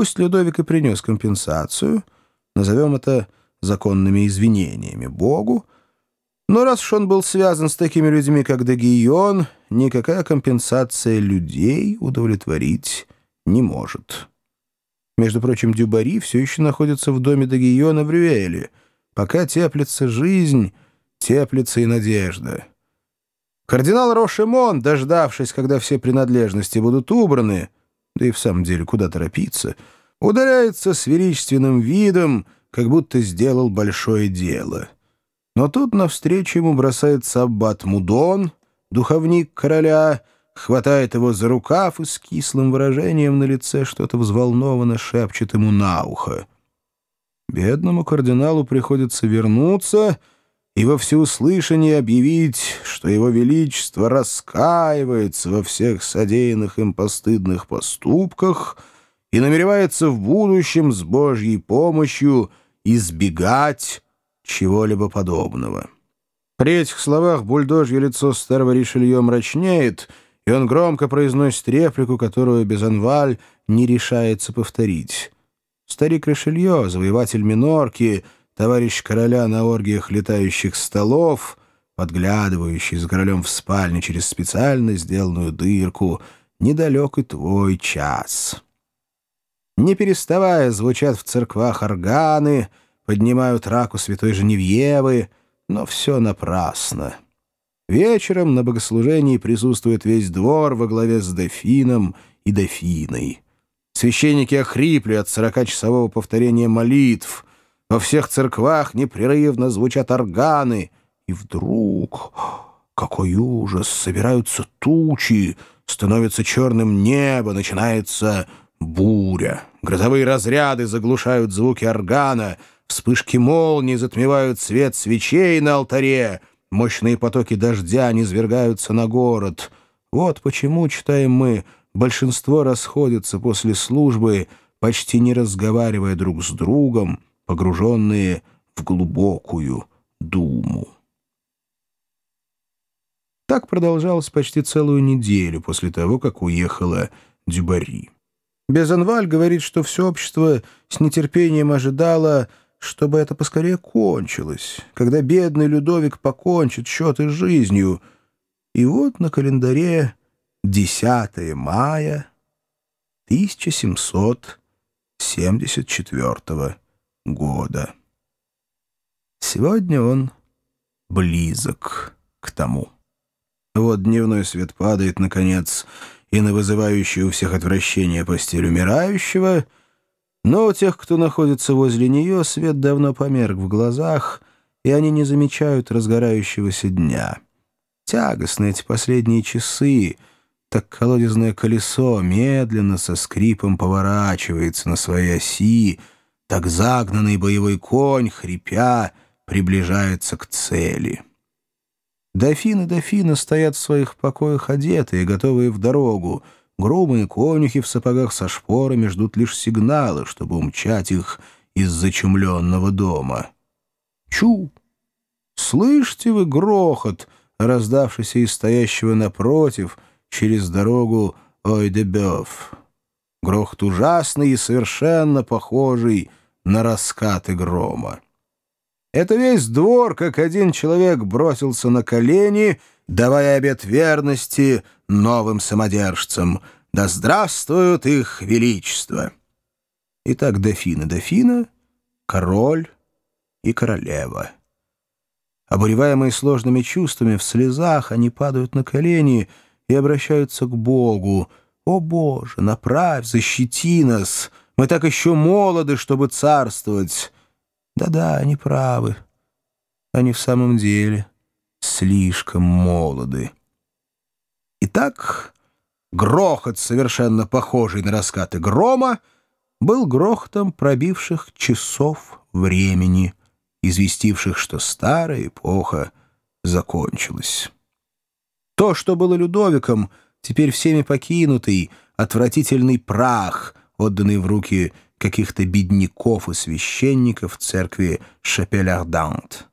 Пусть Людовик и принес компенсацию, назовем это законными извинениями Богу, но раз уж он был связан с такими людьми, как Дагион, никакая компенсация людей удовлетворить не может. Между прочим, Дюбари все еще находится в доме Дагиона в Рюэле. Пока теплится жизнь, теплится и надежда. Кардинал Рошемон, дождавшись, когда все принадлежности будут убраны, да и в самом деле куда торопиться, ударяется с величественным видом, как будто сделал большое дело. Но тут навстречу ему бросается аббат Мудон, духовник короля, хватает его за рукав и с кислым выражением на лице что-то взволнованно шепчет ему на ухо. Бедному кардиналу приходится вернуться и во всеуслышание объявить, что его величество раскаивается во всех содеянных им постыдных поступках и намеревается в будущем с Божьей помощью избегать чего-либо подобного. При этих словах бульдожье лицо старого Ришелье мрачнеет, и он громко произносит реплику, которую Безанваль не решается повторить. Старик Ришелье, завоеватель Минорки, товарищ короля на оргиях летающих столов, подглядывающий с королем в спальне через специально сделанную дырку, недалек и твой час. Не переставая, звучат в церквах органы, поднимают раку святой Женевьевы, но все напрасно. Вечером на богослужении присутствует весь двор во главе с дофином и дофиной. Священники охрипли от сорокачасового повторения молитв. Во всех церквах непрерывно звучат органы. И вдруг... Какой ужас! Собираются тучи, становится черным небо, начинается буря. Грозовые разряды заглушают звуки органа, вспышки молний затмевают свет свечей на алтаре, мощные потоки дождя низвергаются на город. Вот почему, читаем мы, большинство расходятся после службы, почти не разговаривая друг с другом, погруженные в глубокую думу. Так продолжалось почти целую неделю после того, как уехала Дюбари. Безанваль говорит, что все общество с нетерпением ожидало, чтобы это поскорее кончилось, когда бедный Людовик покончит счеты с жизнью. И вот на календаре 10 мая 1774 года. Сегодня он близок к тому. Вот дневной свет падает, наконец, и на вызывающую у всех отвращение постель умирающего, но у тех, кто находится возле нее, свет давно померк в глазах, и они не замечают разгорающегося дня. Тягостны эти последние часы, так колодезное колесо медленно со скрипом поворачивается на своей оси, так загнанный боевой конь, хрипя, приближается к цели. Дофин и дофина стоят в своих покоях одетые, готовые в дорогу. Грумые конюхи в сапогах со шпорами ждут лишь сигнала, чтобы умчать их из зачумленного дома. Чу! Слышите вы грохот, раздавшийся из стоящего напротив, через дорогу Ой-де-Бёв? Грохот ужасный и совершенно похожий на раскаты грома. Это весь двор, как один человек, бросился на колени, давая обет верности новым самодержцам. Да здравствуют их величество! Итак, дофина дофина, король и королева. Обуреваемые сложными чувствами, в слезах они падают на колени и обращаются к Богу. «О, Боже, направь, защити нас! Мы так еще молоды, чтобы царствовать!» Да-да, они правы. Они в самом деле слишком молоды. Итак, грохот, совершенно похожий на раскаты грома, был грохотом пробивших часов времени, известивших, что старая эпоха закончилась. То, что было Людовиком, теперь всеми покинутый, отвратительный прах, отданный в руки каких-то бедняков и священников церкви Шапель-Ардант.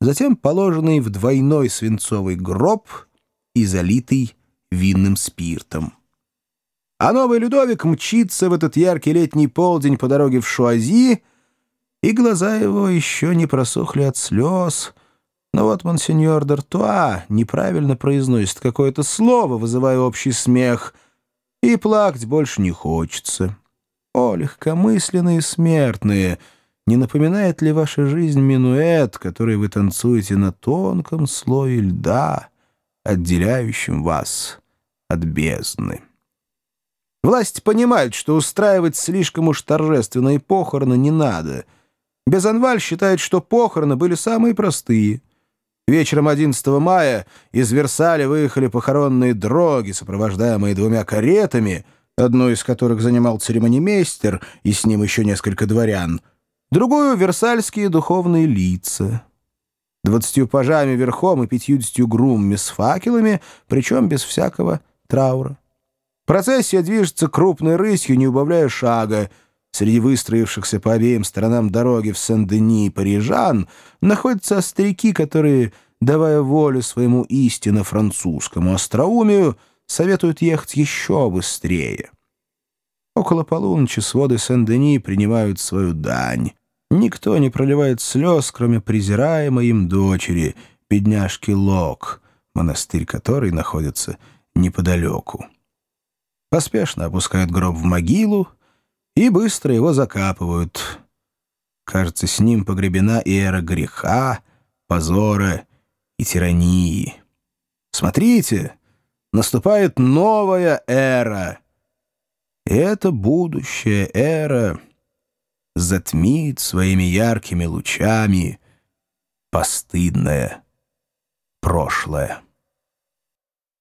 Затем положенный в двойной свинцовый гроб и залитый винным спиртом. А новый Людовик мчится в этот яркий летний полдень по дороге в Шуази, и глаза его еще не просохли от слез. Но вот монсеньор Д'Артуа неправильно произносит какое-то слово, вызывая общий смех, и плакать больше не хочется. О, легкомысленные смертные! Не напоминает ли ваша жизнь минуэт, который вы танцуете на тонком слое льда, отделяющем вас от бездны? Власть понимает, что устраивать слишком уж торжественные похороны не надо — Безанваль считает, что похороны были самые простые. Вечером 11 мая из Версаля выехали похоронные дроги, сопровождаемые двумя каретами, одну из которых занимал церемонимейстер и с ним еще несколько дворян, другую — версальские духовные лица. Двадцатью пажами верхом и пятьюдесятью грумми с факелами, причем без всякого траура. Процессия движется крупной рысью, не убавляя шага — Среди выстроившихся по обеим сторонам дороги в Сен-Дени парижан находятся старики, которые, давая волю своему истинно французскому остроумию, советуют ехать еще быстрее. Около полуночи своды Сен-Дени принимают свою дань. Никто не проливает слез, кроме презираемой им дочери, бедняжки Лок, монастырь которой находится неподалеку. Поспешно опускают гроб в могилу, и быстро его закапывают. Кажется, с ним погребена эра греха, позора и тирании. Смотрите, наступает новая эра. И эта будущая эра затмит своими яркими лучами постыдное прошлое.